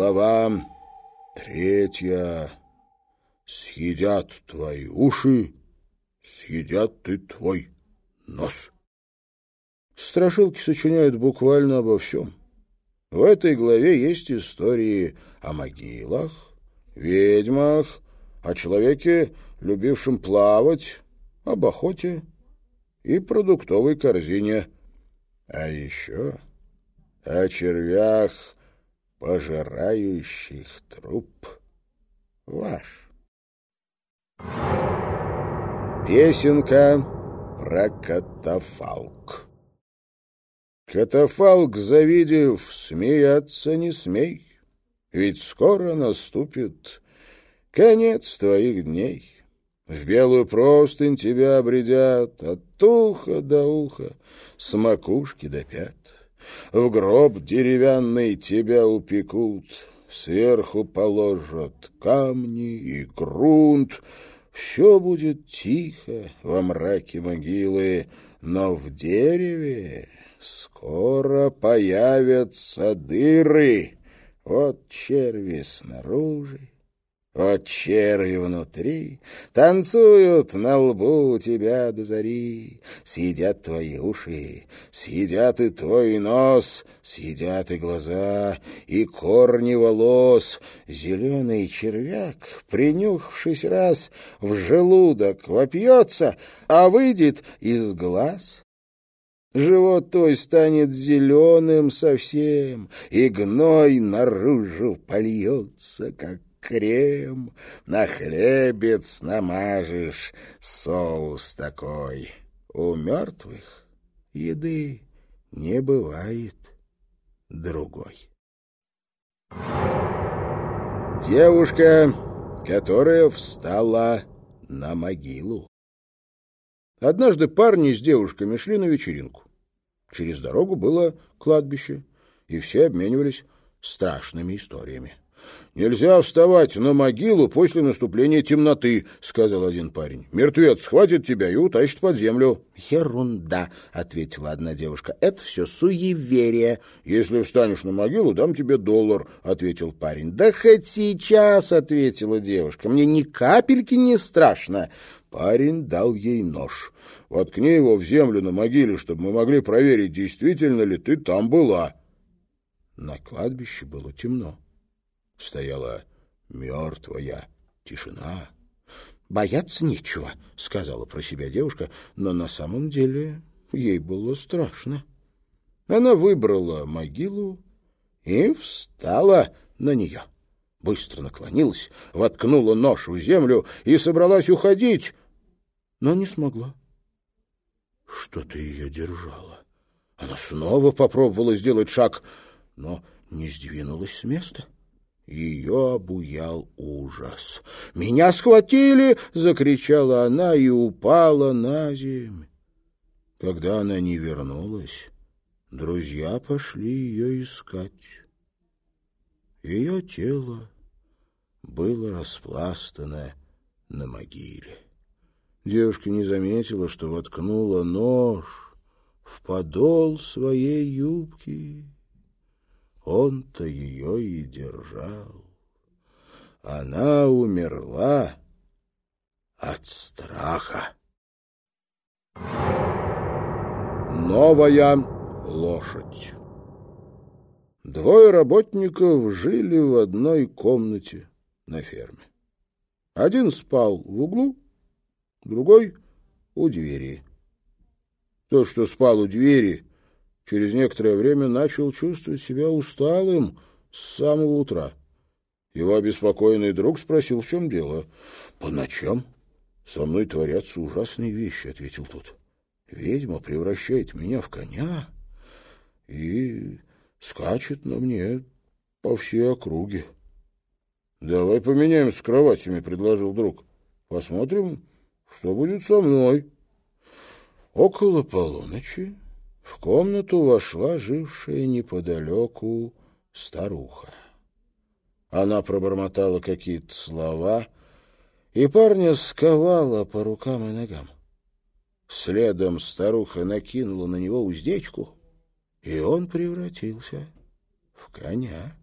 Глава третья. Съедят твои уши, съедят и твой нос. Страшилки сочиняют буквально обо всем. В этой главе есть истории о могилах, ведьмах, о человеке, любившем плавать, об охоте и продуктовой корзине. А еще о червях, пожирающих труп ваш. Песенка про катафалк. Катафалк, завидев, смеяться не смей, Ведь скоро наступит конец твоих дней. В белую простынь тебя обредят От уха до уха, с макушки до пят. В гроб деревянный тебя упекут, Сверху положат камни и грунт. Все будет тихо во мраке могилы, Но в дереве скоро появятся дыры. Вот черви снаружи, вот черви внутри танцуют на лбу у тебя до зари. Съедят твои уши, съедят и твой нос, съедят и глаза, и корни волос. Зеленый червяк, принюхавшись раз, в желудок вопьется, а выйдет из глаз. Живот твой станет зеленым совсем, и гной наружу польется, как крем, на хлебец намажешь соус такой. У мертвых еды не бывает другой. Девушка, которая встала на могилу. Однажды парни с девушками шли на вечеринку. Через дорогу было кладбище, и все обменивались страшными историями. «Нельзя вставать на могилу после наступления темноты», — сказал один парень. «Мертвец схватит тебя и утащит под землю». «Ерунда», — ответила одна девушка. «Это все суеверие». «Если встанешь на могилу, дам тебе доллар», — ответил парень. «Да хоть сейчас», — ответила девушка. «Мне ни капельки не страшно». Парень дал ей нож. «Воткни его в землю на могиле, чтобы мы могли проверить, действительно ли ты там была». На кладбище было темно стояла мертвая тишина. «Бояться нечего», — сказала про себя девушка, но на самом деле ей было страшно. Она выбрала могилу и встала на нее. Быстро наклонилась, воткнула нож в землю и собралась уходить, но не смогла. Что-то ее держало. Она снова попробовала сделать шаг, но не сдвинулась с места. — ее обуял ужас. «Меня схватили!» — закричала она и упала на землю. Когда она не вернулась, друзья пошли ее искать. Ее тело было распластано на могиле. Девушка не заметила, что воткнула нож в подол своей юбки. Он-то ее и держал. Она умерла от страха. Новая лошадь Двое работников жили в одной комнате на ферме. Один спал в углу, другой — у двери. Тот, что спал у двери, через некоторое время начал чувствовать себя усталым с самого утра. Его обеспокоенный друг спросил, в чем дело. — По ночам со мной творятся ужасные вещи, — ответил тот. — Ведьма превращает меня в коня и скачет на мне по всей округе. — Давай поменяемся кроватями, — предложил друг. — Посмотрим, что будет со мной. Около полуночи в комнату вошла жившая неподалеку старуха. Она пробормотала какие-то слова, и парня сковала по рукам и ногам. Следом старуха накинула на него уздечку, и он превратился в коня.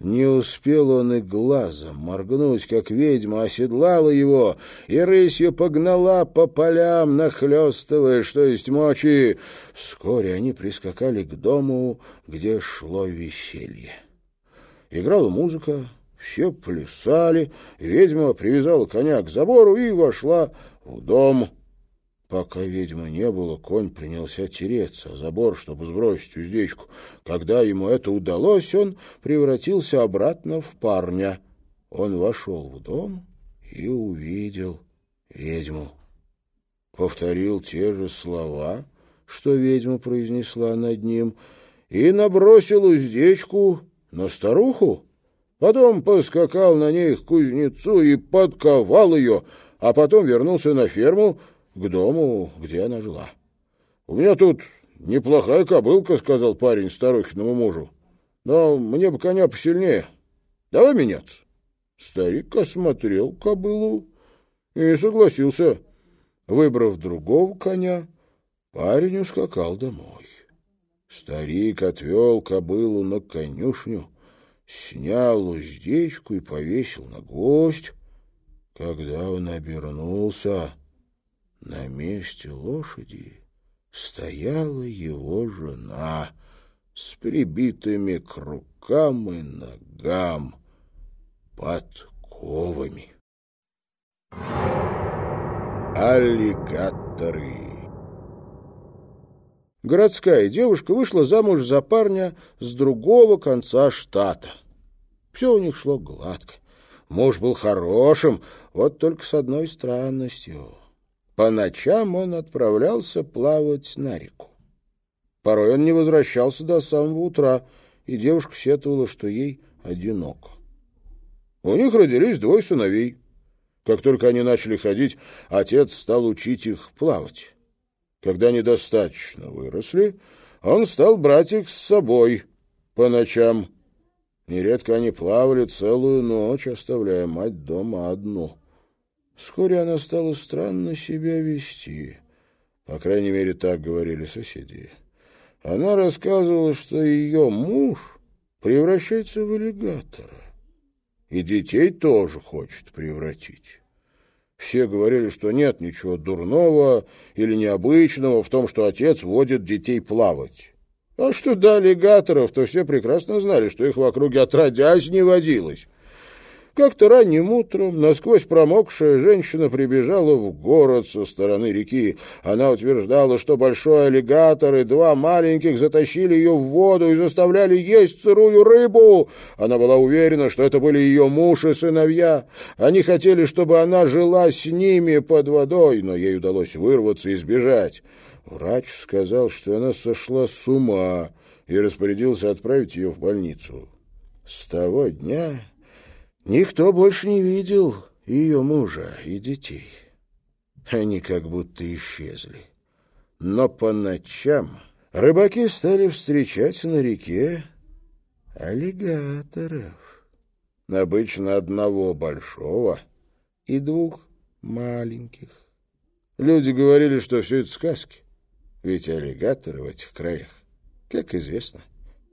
Не успел он и глазом моргнуть, как ведьма оседлала его и рысью погнала по полям, нахлестывая, что есть мочи. Вскоре они прискакали к дому, где шло веселье. Играла музыка, все плясали, ведьма привязала коня к забору и вошла в дом. Пока ведьмы не было, конь принялся тереться о забор, чтобы сбросить уздечку. Когда ему это удалось, он превратился обратно в парня. Он вошел в дом и увидел ведьму. Повторил те же слова, что ведьма произнесла над ним, и набросил уздечку на старуху. Потом поскакал на ней к кузнецу и подковал ее, а потом вернулся на ферму, к дому, где она жила. — У меня тут неплохая кобылка, — сказал парень старухиному мужу. — Но мне бы коня посильнее. Давай меняться. Старик осмотрел кобылу и согласился. Выбрав другого коня, парень ускакал домой. Старик отвел кобылу на конюшню, снял уздечку и повесил на гвоздь. Когда он обернулся, на месте лошади стояла его жена с прибитыми к рукам и ногам подковами. Аллигаторы Городская девушка вышла замуж за парня с другого конца штата. Все у них шло гладко. Муж был хорошим, вот только с одной странностью. По ночам он отправлялся плавать на реку. Порой он не возвращался до самого утра, и девушка сетовала, что ей одиноко. У них родились двое сыновей. Как только они начали ходить, отец стал учить их плавать. Когда они достаточно выросли, он стал брать их с собой по ночам. Нередко они плавали целую ночь, оставляя мать дома одну. Вскоре она стала странно себя вести. По крайней мере, так говорили соседи. Она рассказывала, что ее муж превращается в аллигатора. И детей тоже хочет превратить. Все говорили, что нет ничего дурного или необычного в том, что отец водит детей плавать. А что до аллигаторов, то все прекрасно знали, что их в округе отродясь не водилось. Как-то ранним утром насквозь промокшая женщина прибежала в город со стороны реки. Она утверждала, что большой аллигатор и два маленьких затащили ее в воду и заставляли есть сырую рыбу. Она была уверена, что это были ее муж и сыновья. Они хотели, чтобы она жила с ними под водой, но ей удалось вырваться и сбежать. Врач сказал, что она сошла с ума и распорядился отправить ее в больницу. С того дня Никто больше не видел ее мужа и детей. Они как будто исчезли. Но по ночам рыбаки стали встречать на реке аллигаторов. Обычно одного большого и двух маленьких. Люди говорили, что все это сказки, ведь аллигаторы в этих краях, как известно,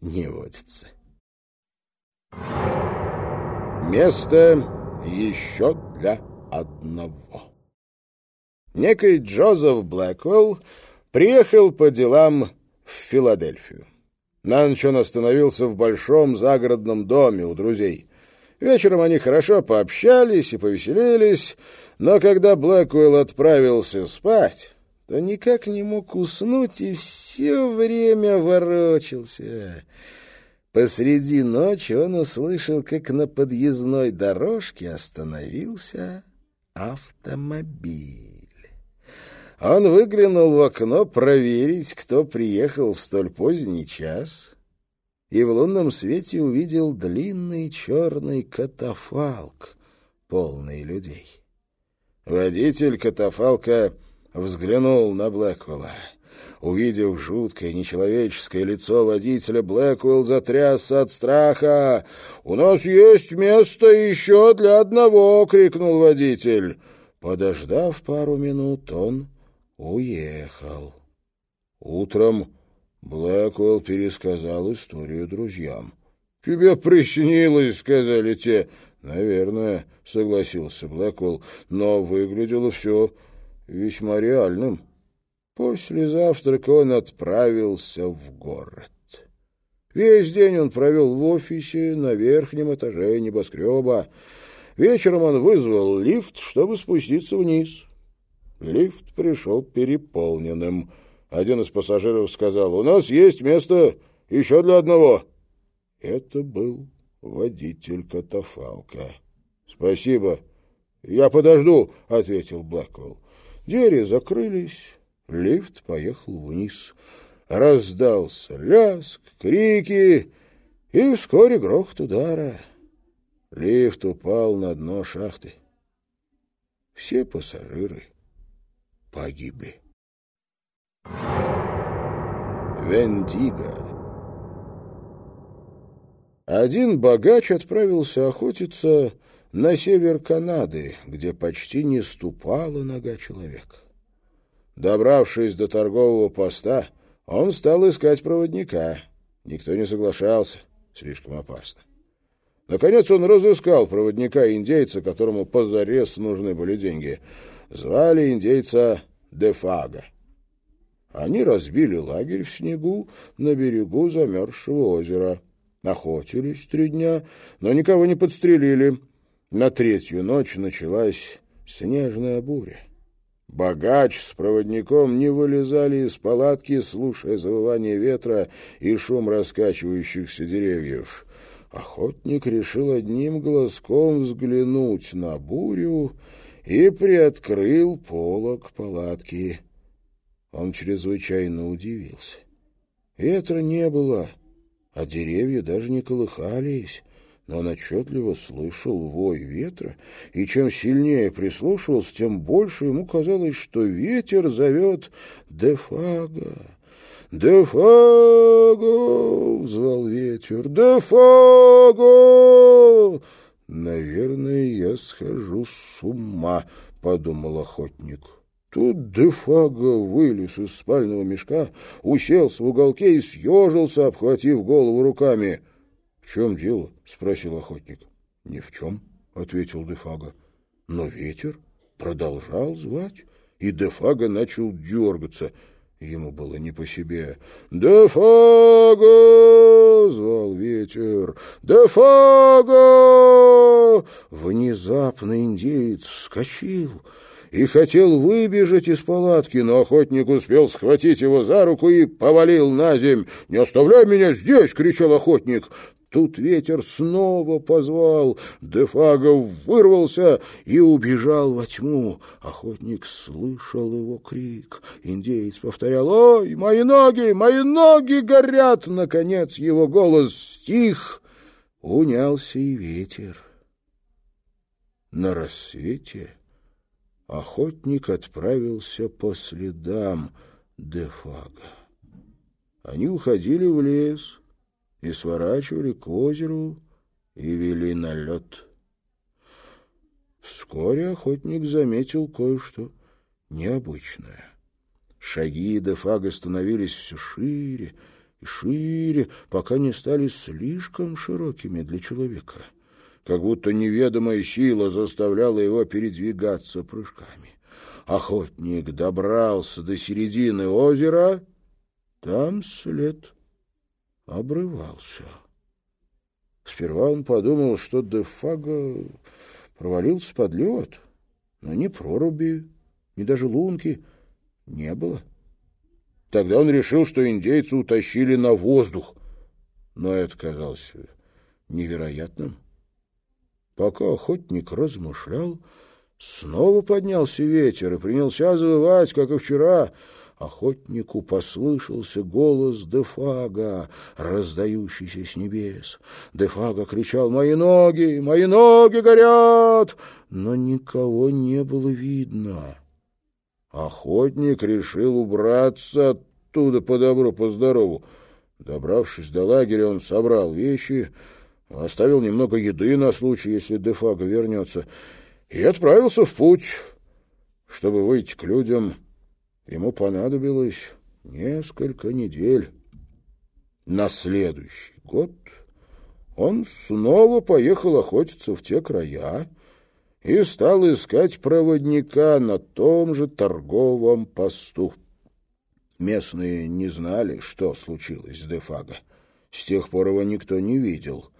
не водятся. Место еще для одного. Некий Джозеф Блэквелл приехал по делам в Филадельфию. На ночь он остановился в большом загородном доме у друзей. Вечером они хорошо пообщались и повеселились, но когда Блэквелл отправился спать, то никак не мог уснуть и все время ворочался. Посреди ночи он услышал, как на подъездной дорожке остановился автомобиль. Он выглянул в окно проверить, кто приехал в столь поздний час, и в лунном свете увидел длинный черный катафалк, полный людей. Водитель катафалка взглянул на Блэквелла. Увидев жуткое нечеловеческое лицо водителя, Блэквелл затрясся от страха. «У нас есть место еще для одного!» — крикнул водитель. Подождав пару минут, он уехал. Утром Блэквелл пересказал историю друзьям. — Тебе приснилось, — сказали те. — Наверное, — согласился Блэквелл, — но выглядело все весьма реальным. После завтрака он отправился в город. Весь день он провел в офисе на верхнем этаже небоскреба. Вечером он вызвал лифт, чтобы спуститься вниз. Лифт пришел переполненным. Один из пассажиров сказал, «У нас есть место еще для одного». Это был водитель катафалка. «Спасибо. Я подожду», — ответил Блэквелл. Двери закрылись, лифт поехал вниз раздался ляск, крики и вскоре грохот удара. Лифт упал на дно шахты. Все пассажиры погибли. Вендиго Один богач отправился охотиться на север Канады, где почти не ступала нога человека. Добравшись до торгового поста, он стал искать проводника. Никто не соглашался. Слишком опасно. Наконец он разыскал проводника-индейца, которому позарез нужны были деньги. Звали индейца Дефага. Они разбили лагерь в снегу на берегу замерзшего озера. Охотились три дня, но никого не подстрелили. На третью ночь началась снежная буря. Богач с проводником не вылезали из палатки, слушая завывание ветра и шум раскачивающихся деревьев. Охотник решил одним глазком взглянуть на бурю и приоткрыл полог палатки. Он чрезвычайно удивился. Ветра не было, а деревья даже не колыхались но он отчетливо слышал вой ветра, и чем сильнее прислушивался, тем больше ему казалось, что ветер зовет «Дефага». «Дефага!» — взвал ветер. «Дефага!» «Наверное, я схожу с ума», — подумал охотник. Тут Дефага вылез из спального мешка, уселся в уголке и съежился, обхватив голову руками —— В чем дело? — спросил охотник. — Ни в чем, — ответил Дефага. Но ветер продолжал звать, и Дефага начал дергаться. Ему было не по себе. «Дефага!» — звал ветер. «Дефага!» Внезапно индеец вскочил и хотел выбежать из палатки, но охотник успел схватить его за руку и повалил на земь. «Не оставляй меня здесь!» — кричал охотник. Тут ветер снова позвал, Дефагов вырвался и убежал во тьму. Охотник слышал его крик. Индеец повторял «Ой, мои ноги, мои ноги горят!» Наконец его голос стих, унялся и ветер. На рассвете охотник отправился по следам Дефага. Они уходили в лес, и сворачивали к озеру и вели на лед. Вскоре охотник заметил кое-что необычное. Шаги Дефага становились все шире и шире, пока не стали слишком широкими для человека, как будто неведомая сила заставляла его передвигаться прыжками. Охотник добрался до середины озера, там след обрывался. Сперва он подумал, что Дефага провалился под лед, но ни проруби, ни даже лунки не было. Тогда он решил, что индейцы утащили на воздух, но это казалось невероятным. Пока охотник размышлял, снова поднялся ветер и принялся завывать, как и вчера — охотнику послышался голос Дефага, раздающийся с небес. Дефага кричал «Мои ноги! Мои ноги горят!» Но никого не было видно. Охотник решил убраться оттуда по добру, по здорову. Добравшись до лагеря, он собрал вещи, оставил немного еды на случай, если Дефага вернется, и отправился в путь, чтобы выйти к людям Ему понадобилось несколько недель. На следующий год он снова поехал охотиться в те края и стал искать проводника на том же торговом посту. Местные не знали, что случилось с Дефаго. С тех пор его никто не видел.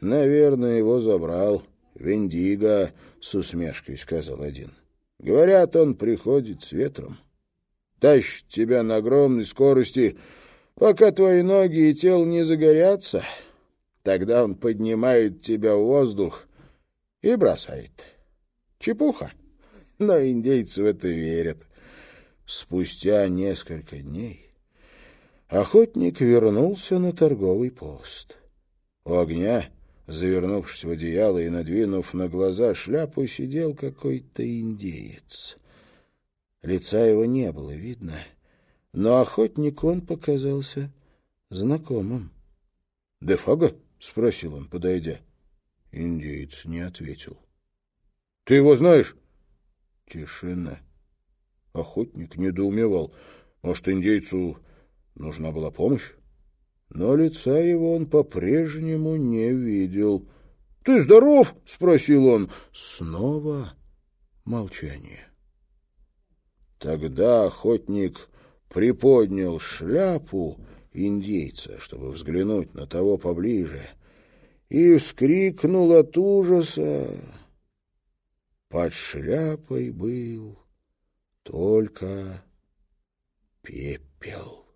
Наверное, его забрал Вендиго, с усмешкой сказал один. Говорят, он приходит с ветром. Тащит тебя на огромной скорости, пока твои ноги и тело не загорятся. Тогда он поднимает тебя в воздух и бросает. Чепуха. Но индейцы в это верят. Спустя несколько дней охотник вернулся на торговый пост. У огня, завернувшись в одеяло и надвинув на глаза шляпу, сидел какой-то индеец. Лица его не было видно, но охотнику он показался знакомым. — Дефага? — спросил он, подойдя. Индеец не ответил. — Ты его знаешь? Тишина. Охотник недоумевал. Может, индейцу нужна была помощь? Но лица его он по-прежнему не видел. — Ты здоров? — спросил он. Снова молчание. Тогда охотник приподнял шляпу индейца, чтобы взглянуть на того поближе, и вскрикнул от ужаса. Под шляпой был только пепел.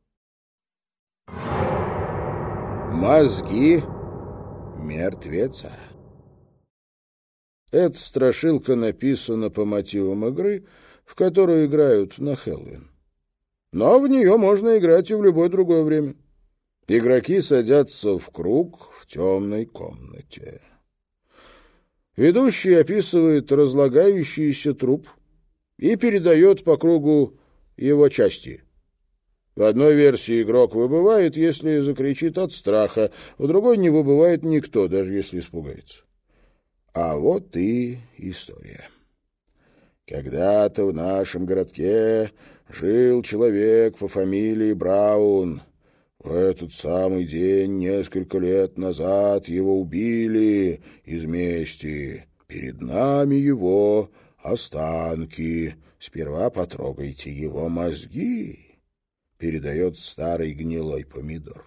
Мозги мертвеца. Эта страшилка написана по мотивам игры, в которую играют на Хэллоуин. Но в нее можно играть и в любое другое время. Игроки садятся в круг в темной комнате. Ведущий описывает разлагающийся труп и передает по кругу его части. В одной версии игрок выбывает, если закричит от страха, в другой не выбывает никто, даже если испугается. А вот и история. Когда-то в нашем городке жил человек по фамилии Браун. В этот самый день, несколько лет назад, его убили из мести. Перед нами его останки. Сперва потрогайте его мозги, передает старый гнилой помидор.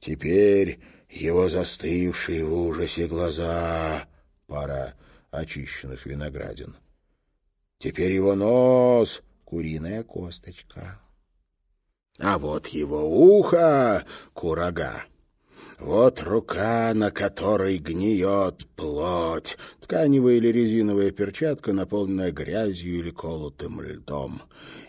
Теперь его застывшие в ужасе глаза, пара очищенных виноградин. Теперь его нос — куриная косточка. А вот его ухо — курага. Вот рука, на которой гниет плоть, тканевая или резиновая перчатка, наполненная грязью или колотым льдом.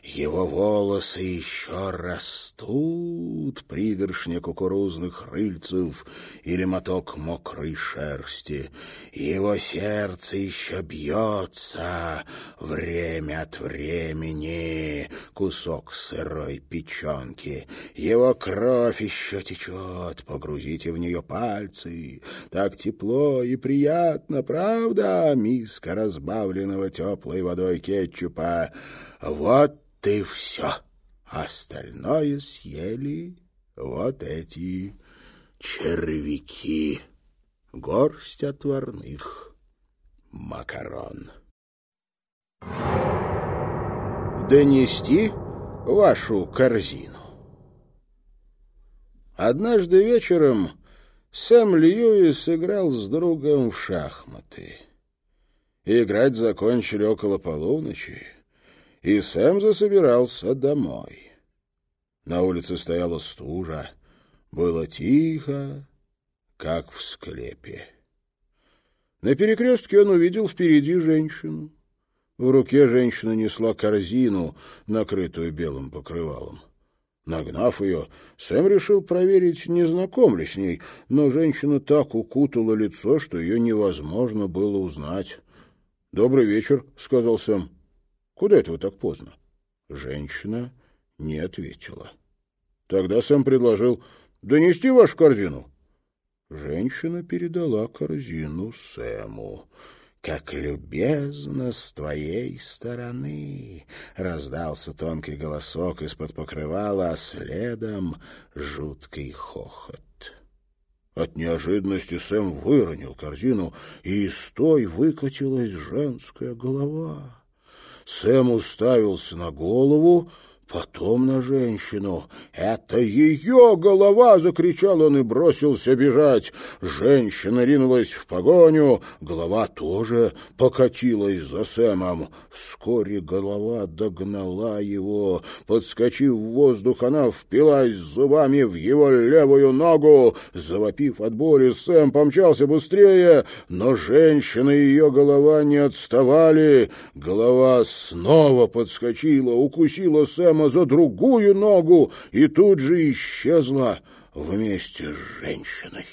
Его волосы еще растут, пригоршня кукурузных рыльцев или моток мокрой шерсти. Его сердце еще бьется время от времени, кусок сырой печенки. Его кровь еще течет, погрузите в нее пальцы. Так тепло и приятно, правда, миска разбавленного теплой водой кетчупа. Вот ты все. Остальное съели вот эти червяки. Горсть отварных макарон. Донести вашу корзину. Однажды вечером Сэм Льюис играл с другом в шахматы. Играть закончили около полуночи и Сэм засобирался домой. На улице стояла стужа, было тихо, как в склепе. На перекрестке он увидел впереди женщину. В руке женщина несла корзину, накрытую белым покрывалом. Нагнав ее, Сэм решил проверить, не знаком ли с ней, но женщина так укутала лицо, что ее невозможно было узнать. «Добрый вечер», — сказал Сэм. Куда это вы так поздно? Женщина не ответила. Тогда Сэм предложил донести вашу корзину. Женщина передала корзину Сэму. «Как любезно с твоей стороны!» — раздался тонкий голосок из-под покрывала, а следом жуткий хохот. От неожиданности Сэм выронил корзину, и из той выкатилась женская голова. Сэм уставился на голову, потом на женщину. «Это ее голова!» — закричал он и бросился бежать. Женщина ринулась в погоню, голова тоже покатилась за Сэмом. Вскоре голова догнала его. Подскочив в воздух, она впилась зубами в его левую ногу. Завопив от боли, Сэм помчался быстрее, но женщина и ее голова не отставали. Голова снова подскочила, укусила Сэма прямо за другую ногу и тут же исчезла вместе с женщиной.